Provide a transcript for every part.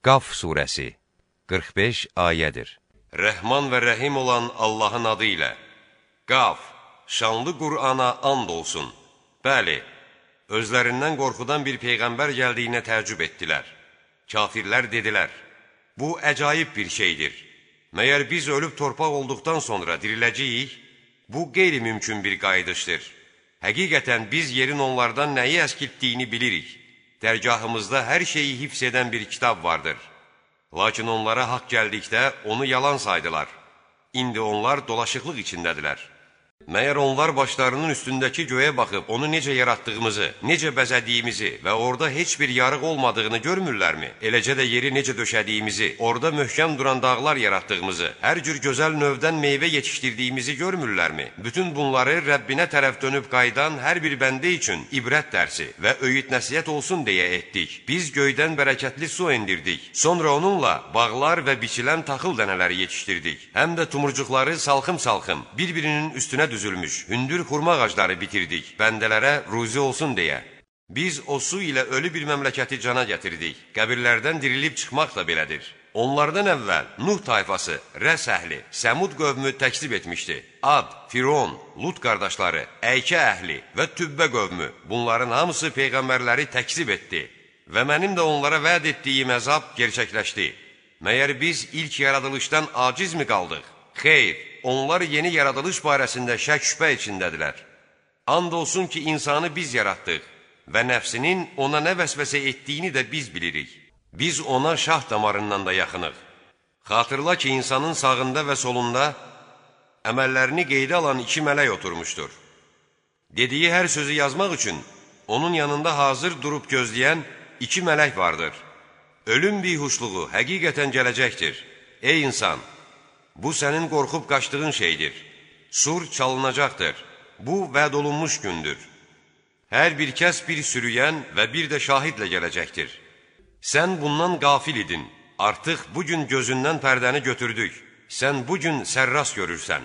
Qaf surəsi 45 ayədir. Rəhman və rəhim olan Allahın adı ilə. Qaf, şanlı Qur'ana and olsun. Bəli, özlərindən qorxudan bir peyğəmbər gəldiyinə təəccüb etdilər. Kafirlər dedilər, bu əcaib bir şeydir. Məyər biz ölüb torpaq olduqdan sonra diriləcəyik? Bu qeyri-mümkün bir qayıdışdır. Həqiqətən biz yerin onlardan nəyi əskiltdiyini bilirik. Dərgahımızda hər şeyi hifz edən bir kitab vardır. Lakin onlara haqq gəldikdə onu yalan saydılar. İndi onlar dolaşıqlıq içindədirlər. Məyər onlar başlarının üstündəki göyə baxıb onu necə yaratdığımızı, necə bəzədiyimizi və orada heç bir yarıq olmadığını görmürlərmi? Eləcə də yeri necə döşədiyimizi, orada möhkəm duran dağlar yaratdığımızı, hər cür gözəl növdən meyvə yetişdirdiyimizi görmürlərmi? Bütün bunları Rəbbinə tərəf dönüb qayıdan hər bir bəndə üçün ibrət dərsi və öyüd nəsiyyət olsun deyə etdik. Biz göydən bərəkətli su endirdik. Sonra onunla bağlar və biçilən taxıl dənələri yetişdirdik. Həm də tumurcuqları salxım-salxım, bir-birinin üstünə düzülmüş, hündür xurma ağacları bitirdik, bəndələrə ruzi olsun deyə. Biz o su ilə ölü bir məmləkəti cana gətirdik. Qəbirlərdən dirilib çıxmaq da belədir. Onlardan əvvəl Nuh tayfası, Rəs əhli, Səmud qövmü təksib etmişdi. Ad, Firon, Lut qardaşları, Əykə əhli və Tübbə qövmü bunların hamısı peyğəmbərləri təksib etdi. Və mənim də onlara vəd etdiyim əzab gerçəkləşdi. Məyər biz ilk yaradılışdan acizmi qaldıq? Xeyr, onlar yeni yaradılış barəsində şək şübhə içindədirlər. And olsun ki, insanı biz yaratdıq və nəfsinin ona nə vəsvəsə etdiyini də biz bilirik. Biz ona şah damarından da yaxınıq. Xatırla ki, insanın sağında və solunda əməllərini qeydə alan iki mələk oturmuşdur. Dediyi hər sözü yazmaq üçün onun yanında hazır durub gözləyən iki mələk vardır. Ölüm bihuşluğu həqiqətən gələcəkdir. Ey insan! Bu sənin qorxub qaçdığın şeydir. Sur çalınacaqdır. Bu vəd olunmuş gündür. Hər bir kəs bir sürüyən və bir də şahidlə gələcəkdir. Sən bundan qafil idin. Artıq bugün gözündən pərdəni götürdük. Sən bugün sərras görürsən.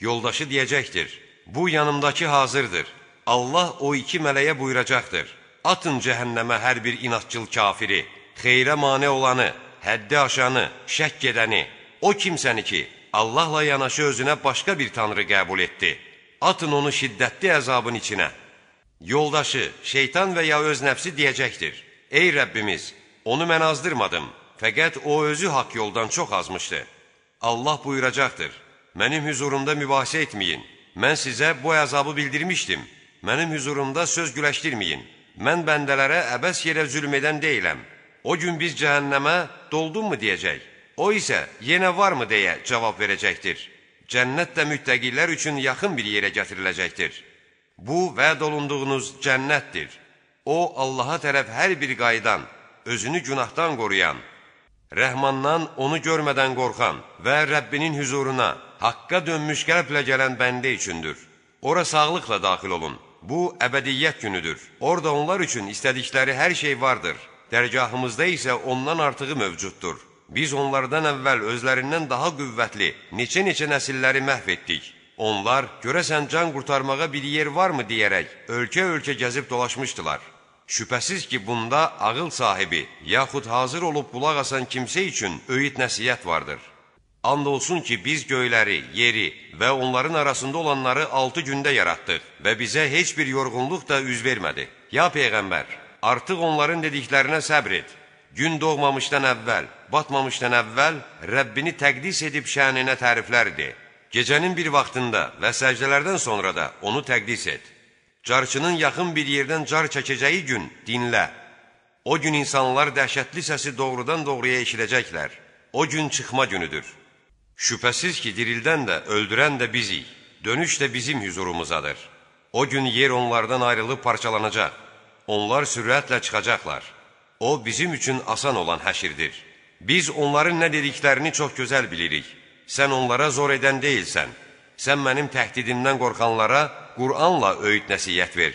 Yoldaşı deyəcəkdir. Bu yanımdakı hazırdır. Allah o iki mələyə buyuracaqdır. Atın cəhənnəmə hər bir inatçıl kafiri, xeyrə mane olanı, həddi aşanı, şək edəni, O kimsəni ki, Allahla yanaşı özünə başqa bir tanrı qəbul etdi. Atın onu şiddətli əzabın içinə. Yoldaşı, şeytan və ya öz nəfsi deyəcəkdir. Ey Rəbbimiz, onu mən azdırmadım, fəqət o özü haqq yoldan çox azmışdı. Allah buyuracaqdır, mənim hüzurumda mübahisə etməyin. Mən sizə bu əzabı bildirmişdim. Mənim hüzurumda söz güləşdirməyin. Mən bəndələrə əbəs yerə zülm edən deyiləm. O gün biz cəhənnəmə doldunmu deyəcək. O isə yenə varmı deyə cavab verəcəkdir. Cənnət də müttəqilər üçün yaxın bir yerə gətiriləcəkdir. Bu, vəd olunduğunuz cənnətdir. O, Allaha tərəf hər bir qaydan, özünü günahdan qoruyan, rəhmandan onu görmədən qorxan və Rəbbinin hüzuruna, haqqa dönmüş qəlblə gələn bəndə üçündür. Ora sağlıqla daxil olun. Bu, əbədiyyət günüdür. Orada onlar üçün istədikləri hər şey vardır. Dərgahımızda isə ondan artığı mövcuddur. Biz onlardan əvvəl özlərindən daha qüvvətli neçə-neçə nəsilləri məhv etdik. Onlar, görəsən can qurtarmağa bir yer varmı deyərək, ölkə-ölkə gəzib dolaşmışdılar. Şübhəsiz ki, bunda ağıl sahibi, yaxud hazır olub qulaq asan kimsə üçün öyüd nəsiyyət vardır. And olsun ki, biz göyləri, yeri və onların arasında olanları altı gündə yaratdıq və bizə heç bir yorğunluq da üz vermədi. Ya Peyğəmbər, artıq onların dediklərinə səbr et. Gün doğmamışdan əvvəl, batmamışdan əvvəl Rəbbini təqdis edib şəninə təriflərdi. Gecənin bir vaxtında və səcdələrdən sonra da onu təqdis et. Carçının yaxın bir yerdən car çəkəcəyi gün dinlə. O gün insanlar dəhşətli səsi doğrudan doğruya eşidəcəklər. O gün çıxma günüdür. Şübhəsiz ki, dirildən də, öldürən də bizik. Dönüş də bizim hüzurumuzadır. O gün yer onlardan ayrılıb parçalanacaq. Onlar sürətlə çıxacaqlar. O, bizim üçün asan olan həşirdir. Biz onların nə dediklərini çox gözəl bilirik. Sən onlara zor edən deyilsən. Sən mənim təhdidimdən qorxanlara Qur'anla öyüd nəsiyyət ver.